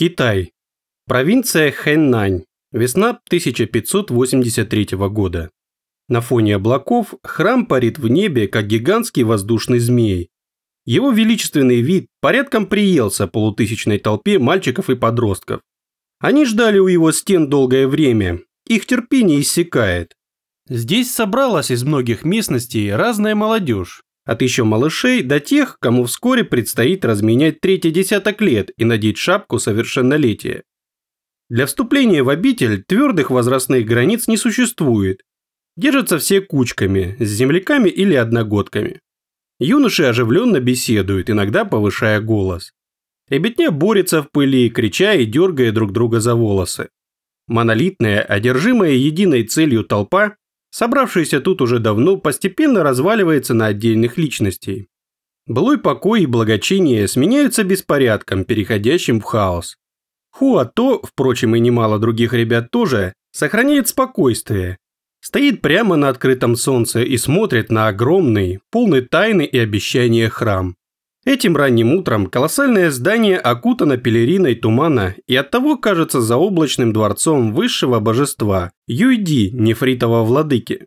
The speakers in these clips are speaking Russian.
Китай. Провинция Хэннань. Весна 1583 года. На фоне облаков храм парит в небе, как гигантский воздушный змей. Его величественный вид порядком приелся полутысячной толпе мальчиков и подростков. Они ждали у его стен долгое время, их терпение иссякает. Здесь собралась из многих местностей разная молодежь, от еще малышей до тех, кому вскоре предстоит разменять третий десяток лет и надеть шапку совершеннолетия. Для вступления в обитель твердых возрастных границ не существует. Держатся все кучками, с земляками или одногодками. Юноши оживленно беседуют, иногда повышая голос. Ребятня борется в пыли, крича и дергая друг друга за волосы. Монолитная, одержимая единой целью толпа собравшаяся тут уже давно, постепенно разваливается на отдельных личностей. Былой покой и благочиние сменяются беспорядком, переходящим в хаос. Хуато, впрочем и немало других ребят тоже, сохраняет спокойствие. Стоит прямо на открытом солнце и смотрит на огромный, полный тайны и обещания храм. Этим ранним утром колоссальное здание окутано пелериной тумана и оттого кажется заоблачным дворцом высшего божества Юйди, нефритового владыки.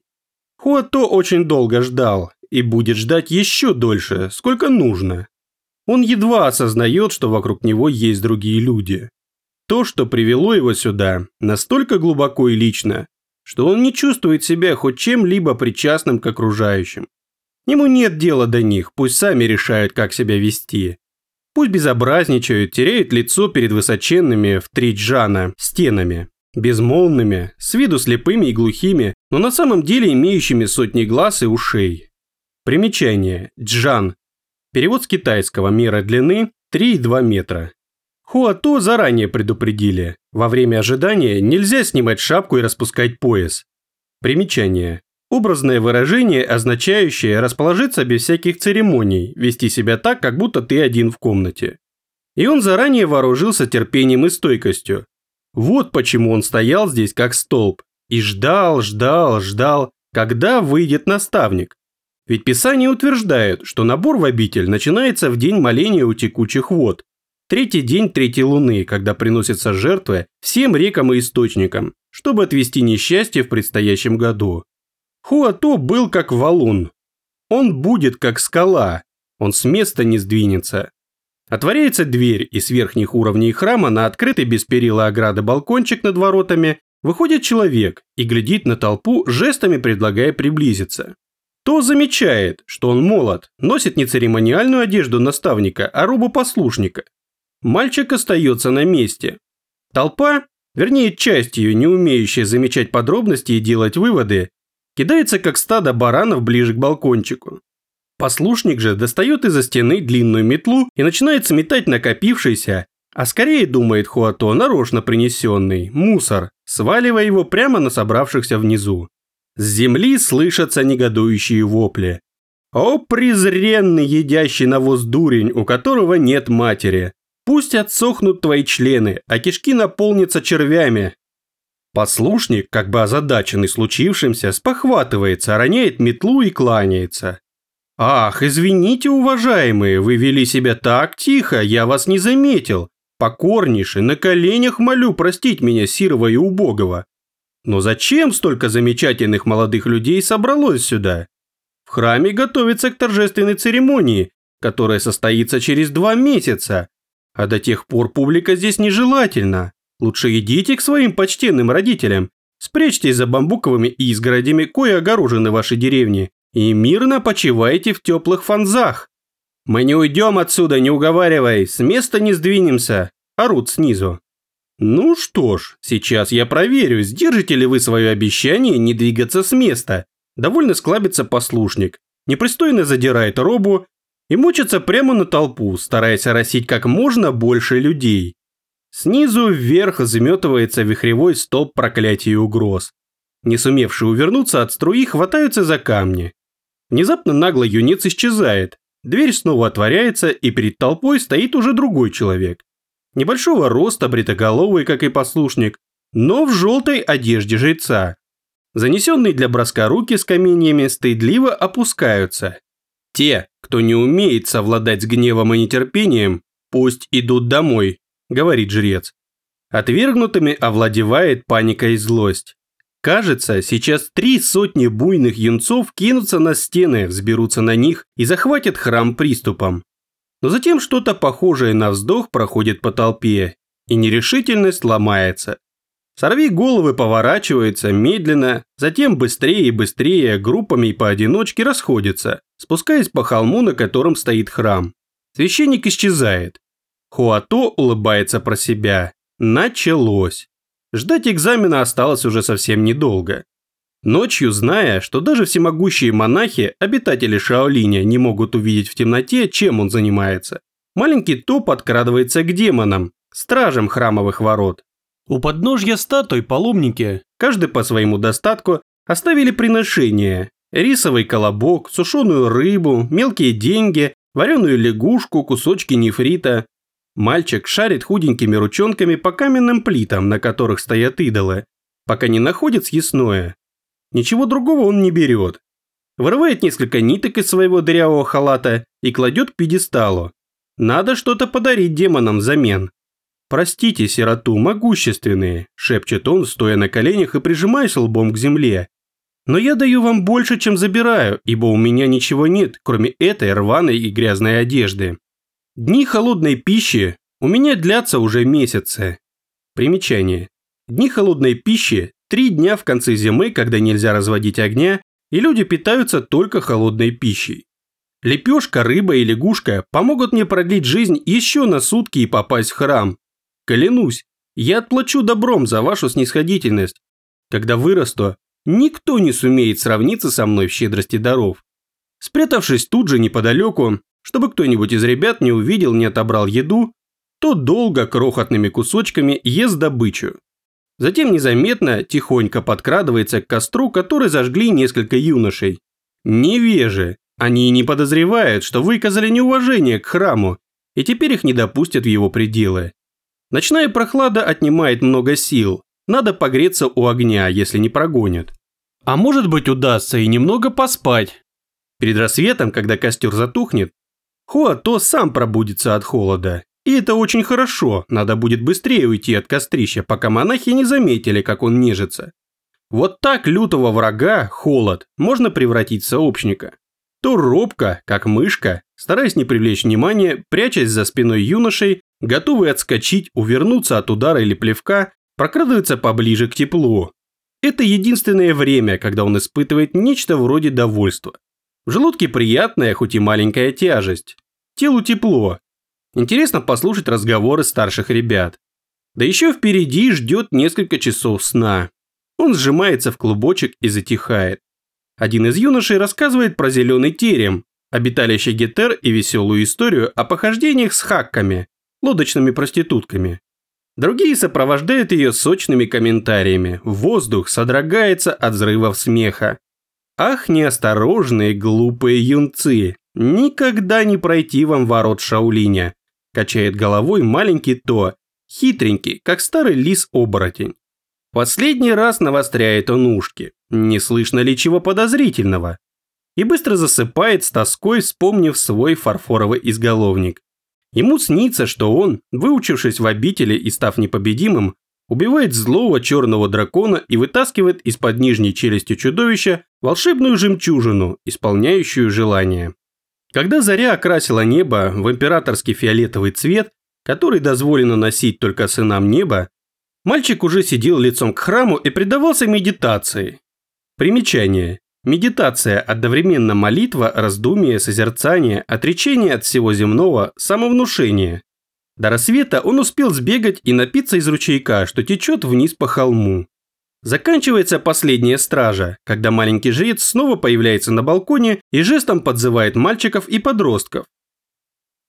Хуато очень долго ждал и будет ждать еще дольше, сколько нужно. Он едва осознает, что вокруг него есть другие люди. То, что привело его сюда, настолько глубоко и лично, что он не чувствует себя хоть чем-либо причастным к окружающим. Ему нет дела до них, пусть сами решают, как себя вести. Пусть безобразничают, теряют лицо перед высоченными в три джана стенами, безмолвными, с виду слепыми и глухими, но на самом деле имеющими сотни глаз и ушей. Примечание. Джан. Перевод с китайского мера длины 3,2 метра. Хуато заранее предупредили. Во время ожидания нельзя снимать шапку и распускать пояс. Примечание. Образное выражение, означающее расположиться без всяких церемоний, вести себя так, как будто ты один в комнате. И он заранее вооружился терпением и стойкостью. Вот почему он стоял здесь как столб и ждал, ждал, ждал, когда выйдет наставник. Ведь Писание утверждает, что набор в обитель начинается в день моления у текучих вод, третий день третьей луны, когда приносятся жертвы всем рекам и источникам, чтобы отвести несчастье в предстоящем году. Хуато был как валун. Он будет как скала, он с места не сдвинется. Отворяется дверь, и с верхних уровней храма на открытый без перила ограды балкончик над воротами выходит человек и глядит на толпу, жестами предлагая приблизиться. То замечает, что он молод, носит не церемониальную одежду наставника, а робу послушника. Мальчик остается на месте. Толпа, вернее часть ее, не умеющая замечать подробности и делать выводы, кидается как стадо баранов ближе к балкончику. Послушник же достает из-за стены длинную метлу и начинает сметать накопившийся, а скорее думает Хуато нарочно принесенный, мусор, сваливая его прямо на собравшихся внизу. С земли слышатся негодующие вопли. О, презренный едящий навоз дурень, у которого нет матери! Пусть отсохнут твои члены, а кишки наполнятся червями, Послушник, как бы озадаченный случившимся, спохватывается, роняет метлу и кланяется. «Ах, извините, уважаемые, вы вели себя так тихо, я вас не заметил. Покорнейше, на коленях молю простить меня, сирого и убогого. Но зачем столько замечательных молодых людей собралось сюда? В храме готовится к торжественной церемонии, которая состоится через два месяца, а до тех пор публика здесь нежелательна. Лучше идите к своим почтенным родителям, спрячьтесь за бамбуковыми изгородями, кое огорожены ваши деревни, и мирно почивайте в теплых фанзах. Мы не уйдем отсюда, не уговаривай, с места не сдвинемся, орут снизу. Ну что ж, сейчас я проверю, сдержите ли вы свое обещание не двигаться с места. Довольно склабится послушник, непристойно задирает робу и мучится прямо на толпу, стараясь оросить как можно больше людей. Снизу вверх заметывается вихревой столб проклятий и угроз. Не сумевшие увернуться от струи хватаются за камни. Внезапно нагло юнец исчезает. Дверь снова отворяется, и перед толпой стоит уже другой человек. Небольшого роста, бритоголовый, как и послушник, но в желтой одежде жреца. Занесенные для броска руки с каменьями стыдливо опускаются. Те, кто не умеет совладать с гневом и нетерпением, пусть идут домой. Говорит жрец. Отвергнутыми овладевает паника и злость. Кажется, сейчас три сотни буйных юнцов кинутся на стены, взберутся на них и захватят храм приступом. Но затем что-то похожее на вздох проходит по толпе, и нерешительность ломается. Сорви головы поворачиваются медленно, затем быстрее и быстрее группами и поодиночке расходятся, спускаясь по холму, на котором стоит храм. Священник исчезает. Хуато улыбается про себя. Началось. Ждать экзамена осталось уже совсем недолго. Ночью, зная, что даже всемогущие монахи, обитатели Шаолиня, не могут увидеть в темноте, чем он занимается, маленький То подкрадывается к демонам, стражам храмовых ворот. У подножья статуй паломники, каждый по своему достатку, оставили приношения. Рисовый колобок, сушеную рыбу, мелкие деньги, вареную лягушку, кусочки нефрита. Мальчик шарит худенькими ручонками по каменным плитам, на которых стоят идолы, пока не находит съестное. Ничего другого он не берет. Вырывает несколько ниток из своего дырявого халата и кладет к пьедесталу. Надо что-то подарить демонам взамен. «Простите, сироту, могущественные», – шепчет он, стоя на коленях и прижимаясь лбом к земле. «Но я даю вам больше, чем забираю, ибо у меня ничего нет, кроме этой рваной и грязной одежды. Дни холодной пищи у меня длятся уже месяцы». Примечание. Дни холодной пищи – три дня в конце зимы, когда нельзя разводить огня, и люди питаются только холодной пищей. Лепешка, рыба и лягушка помогут мне продлить жизнь еще на сутки и попасть в храм, Клянусь, я отплачу добром за вашу снисходительность. Когда вырасту, никто не сумеет сравниться со мной в щедрости даров. Спрятавшись тут же неподалеку, чтобы кто-нибудь из ребят не увидел, не отобрал еду, то долго крохотными кусочками ест добычу. Затем незаметно, тихонько подкрадывается к костру, который зажгли несколько юношей. Невежи, они не подозревают, что выказали неуважение к храму, и теперь их не допустят в его пределы. Ночная прохлада отнимает много сил. Надо погреться у огня, если не прогонят. А может быть удастся и немного поспать. Перед рассветом, когда костер затухнет, Хуато сам пробудится от холода. И это очень хорошо, надо будет быстрее уйти от кострища, пока монахи не заметили, как он нежится. Вот так лютого врага, холод, можно превратить в сообщника. То робко, как мышка, стараясь не привлечь внимания, прячась за спиной юношей, готовый отскочить, увернуться от удара или плевка, прокрадывается поближе к теплу. Это единственное время, когда он испытывает нечто вроде довольства. В желудке приятная, хоть и маленькая тяжесть. Телу тепло. Интересно послушать разговоры старших ребят. Да еще впереди ждет несколько часов сна. Он сжимается в клубочек и затихает. Один из юношей рассказывает про зеленый терем, обиталище Гетер и веселую историю о похождениях с хакками, лодочными проститутками. Другие сопровождают ее сочными комментариями. Воздух содрогается от взрывов смеха. Ах, неосторожные, глупые юнцы, никогда не пройти вам ворот Шаулиня. Качает головой маленький То, хитренький, как старый лис-оборотень. Последний раз навостряет он ушки. Не слышно ли чего подозрительного? И быстро засыпает с тоской, вспомнив свой фарфоровый изголовник. Ему снится, что он, выучившись в обители и став непобедимым, убивает злого черного дракона и вытаскивает из-под нижней челюсти чудовища волшебную жемчужину, исполняющую желание. Когда заря окрасила небо в императорский фиолетовый цвет, который дозволено носить только сынам неба, мальчик уже сидел лицом к храму и предавался медитации. Примечание. Медитация – одновременно молитва, раздумие, созерцание, отречение от всего земного, самовнушение. До рассвета он успел сбегать и напиться из ручейка, что течет вниз по холму. Заканчивается последняя стража, когда маленький жрец снова появляется на балконе и жестом подзывает мальчиков и подростков.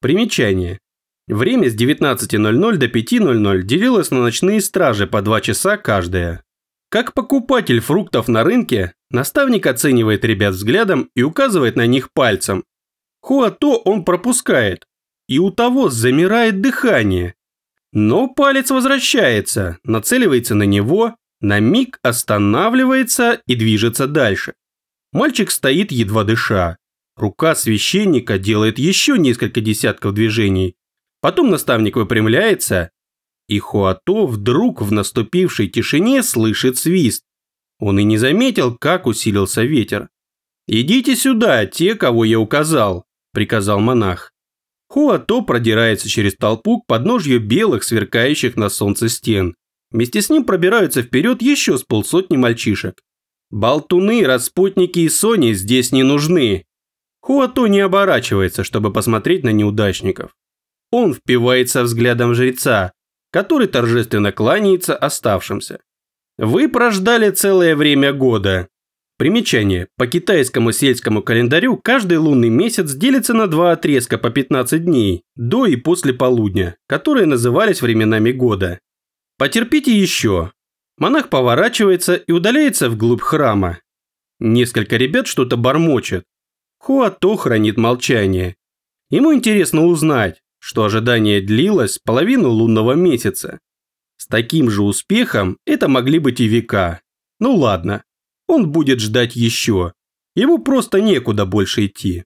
Примечание. Время с 19.00 до 5.00 делилось на ночные стражи по 2 часа каждая. Как покупатель фруктов на рынке, наставник оценивает ребят взглядом и указывает на них пальцем. Хуато он пропускает, и у того замирает дыхание. Но палец возвращается, нацеливается на него, на миг останавливается и движется дальше. Мальчик стоит едва дыша. Рука священника делает еще несколько десятков движений. Потом наставник выпрямляется, и Хуато вдруг в наступившей тишине слышит свист. Он и не заметил, как усилился ветер. «Идите сюда, те, кого я указал», – приказал монах. Хуато продирается через толпу к подножью белых, сверкающих на солнце стен. Вместе с ним пробираются вперед еще с полсотни мальчишек. Болтуны, распутники и Сони здесь не нужны. Хуато не оборачивается, чтобы посмотреть на неудачников. Он впивается взглядом жреца, который торжественно кланяется оставшимся. Вы прождали целое время года. Примечание. По китайскому сельскому календарю каждый лунный месяц делится на два отрезка по 15 дней, до и после полудня, которые назывались временами года. Потерпите еще. Монах поворачивается и удаляется вглубь храма. Несколько ребят что-то бормочет. Хуато хранит молчание. Ему интересно узнать, что ожидание длилось половину лунного месяца. С таким же успехом это могли быть и века. Ну ладно, он будет ждать еще. Ему просто некуда больше идти.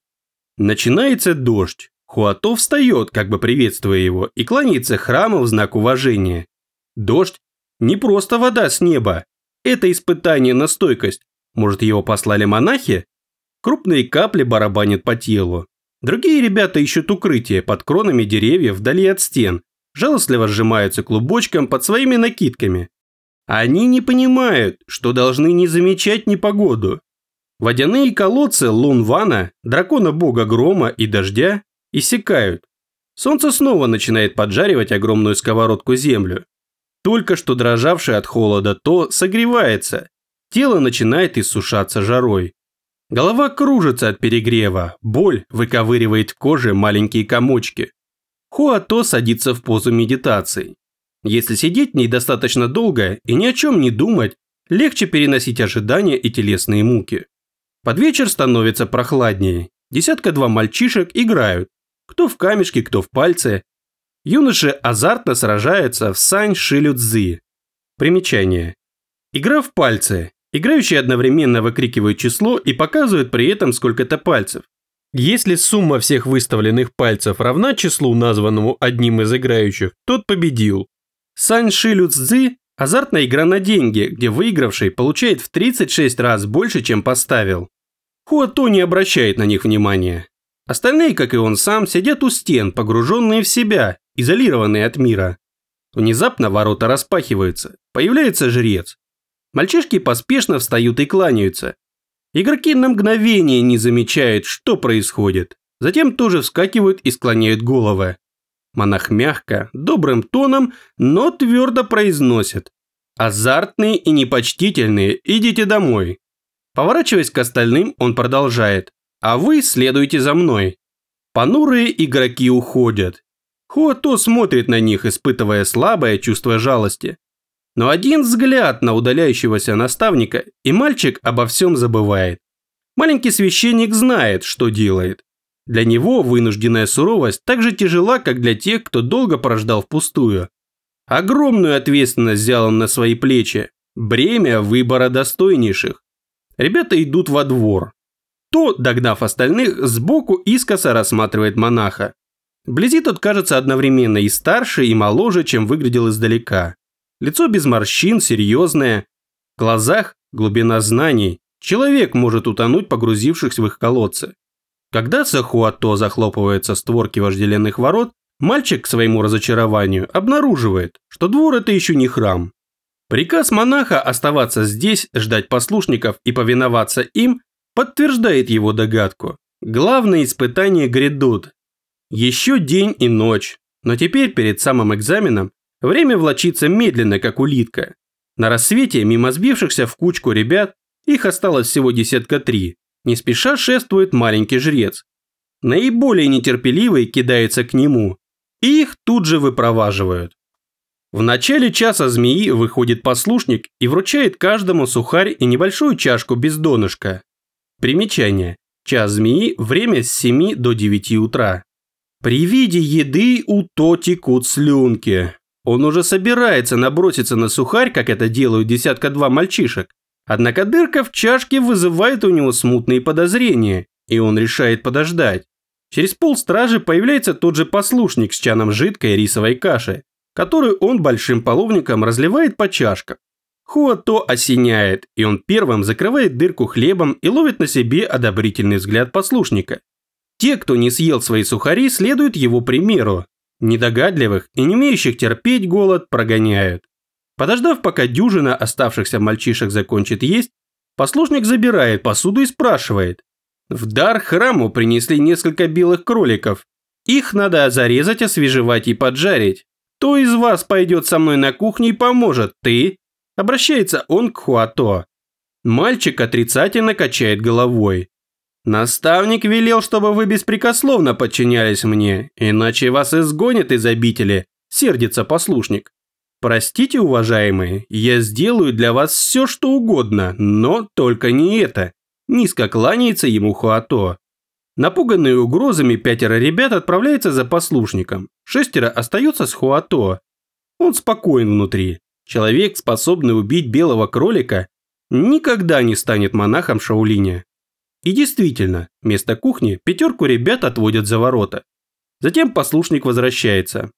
Начинается дождь. Хуато встает, как бы приветствуя его, и кланяется храму в знак уважения. Дождь – не просто вода с неба. Это испытание на стойкость. Может, его послали монахи? Крупные капли барабанят по телу. Другие ребята ищут укрытие под кронами деревьев вдали от стен, жалостливо сжимаются клубочком под своими накидками. Они не понимают, что должны не замечать непогоду. Водяные колодцы Лунвана, дракона бога грома и дождя, иссякают. Солнце снова начинает поджаривать огромную сковородку землю. Только что дрожавшее от холода то согревается. Тело начинает иссушаться жарой. Голова кружится от перегрева, боль выковыривает в коже маленькие комочки. Хуато садится в позу медитации. Если сидеть в ней достаточно долго и ни о чем не думать, легче переносить ожидания и телесные муки. Под вечер становится прохладнее. Десятка-два мальчишек играют. Кто в камешки, кто в пальцы. Юноши азартно сражаются в сань шилюцзы. Примечание. Игра в пальцы. Играющие одновременно выкрикивают число и показывают при этом сколько-то пальцев. Если сумма всех выставленных пальцев равна числу, названному одним из играющих, тот победил. Сань Ши Цзы – азартная игра на деньги, где выигравший получает в 36 раз больше, чем поставил. Хуато не обращает на них внимания. Остальные, как и он сам, сидят у стен, погруженные в себя, изолированные от мира. Внезапно ворота распахиваются, появляется жрец. Мальчишки поспешно встают и кланяются, Игроки на мгновение не замечают, что происходит. Затем тоже вскакивают и склоняют головы. Монах мягко, добрым тоном, но твердо произносит. Азартные и непочтительные, идите домой. Поворачиваясь к остальным, он продолжает. А вы следуйте за мной. Понурые игроки уходят. Хуато смотрит на них, испытывая слабое чувство жалости. Но один взгляд на удаляющегося наставника, и мальчик обо всем забывает. Маленький священник знает, что делает. Для него вынужденная суровость так же тяжела, как для тех, кто долго прождал впустую. Огромную ответственность взял он на свои плечи. Бремя выбора достойнейших. Ребята идут во двор. То, догнав остальных, сбоку искоса рассматривает монаха. Вблизи тот кажется одновременно и старше, и моложе, чем выглядел издалека. Лицо без морщин, серьезное. В глазах глубина знаний. Человек может утонуть, погрузившись в их колодцы. Когда Сахуато захлопывается створки вожделенных ворот, мальчик к своему разочарованию обнаруживает, что двор это еще не храм. Приказ монаха оставаться здесь, ждать послушников и повиноваться им, подтверждает его догадку. Главные испытания грядут. Еще день и ночь, но теперь перед самым экзаменом Время влочится медленно, как улитка. На рассвете, мимо сбившихся в кучку ребят, их осталось всего десятка три, не спеша шествует маленький жрец. Наиболее нетерпеливые кидаются к нему, и их тут же выпроваживают. В начале часа змеи выходит послушник и вручает каждому сухарь и небольшую чашку без донышка. Примечание. Час змеи – время с 7 до 9 утра. При виде еды у то текут слюнки. Он уже собирается наброситься на сухарь, как это делают десятка-два мальчишек. Однако дырка в чашке вызывает у него смутные подозрения, и он решает подождать. Через пол стражи появляется тот же послушник с чаном жидкой рисовой каши, которую он большим половником разливает по чашкам. Хуато осеняет, и он первым закрывает дырку хлебом и ловит на себе одобрительный взгляд послушника. Те, кто не съел свои сухари, следуют его примеру. Недогадливых и не умеющих терпеть голод прогоняют. Подождав, пока дюжина оставшихся мальчишек закончит есть, послушник забирает посуду и спрашивает. В дар храму принесли несколько белых кроликов. Их надо зарезать, освежевать и поджарить. Кто из вас пойдет со мной на кухню и поможет? Ты? Обращается он к Хуато. Мальчик отрицательно качает головой. Наставник велел, чтобы вы беспрекословно подчинялись мне, иначе вас изгонят из обители, сердится послушник. Простите, уважаемые, я сделаю для вас все, что угодно, но только не это. Низко кланяется ему Хуато. Напуганные угрозами пятеро ребят отправляются за послушником. Шестеро остаются с Хуато. Он спокоен внутри. Человек, способный убить белого кролика, никогда не станет монахом Шаулиня. И действительно, вместо кухни пятерку ребят отводят за ворота. Затем послушник возвращается.